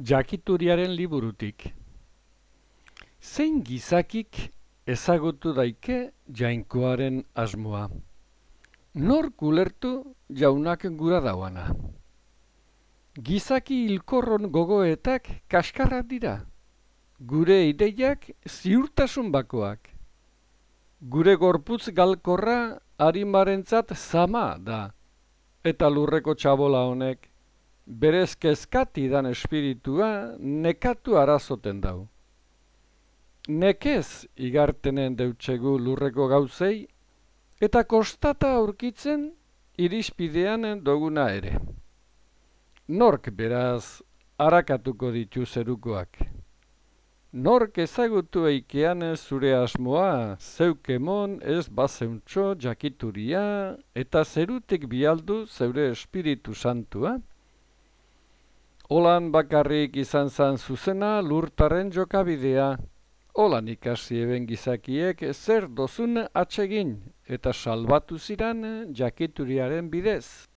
Jakituriaren liburutik. Zein gizakik ezagutu daike jainkoaren asmoa? Nork ulertu jaunak gura dauana? Gizaki hilkorron gogoetak kaskarrak dira. Gure ideiak ziurtasun bakoak. Gure gorputz galkorra harimarentzat zama da. Eta lurreko txabola honek berez kezkati dan espiritua nekatu arazoten dau. Nekez igartenen deutsegu lurreko gauzei, eta kostata aurkitzen irizpidean doguna ere. Nork beraz harakatuko ditu zerukoak. Nork ezagutu eikean zure asmoa, zeukemon ez bazeuntxo jakituria, eta zerutik bialdu zeure espiritu santua? Holan bakarrik izan zan zuzena lurtaren jokabidea. Holan ikasi eben gizakiek zer dozun atsegin eta salbatu ziran jakituriaren bidez.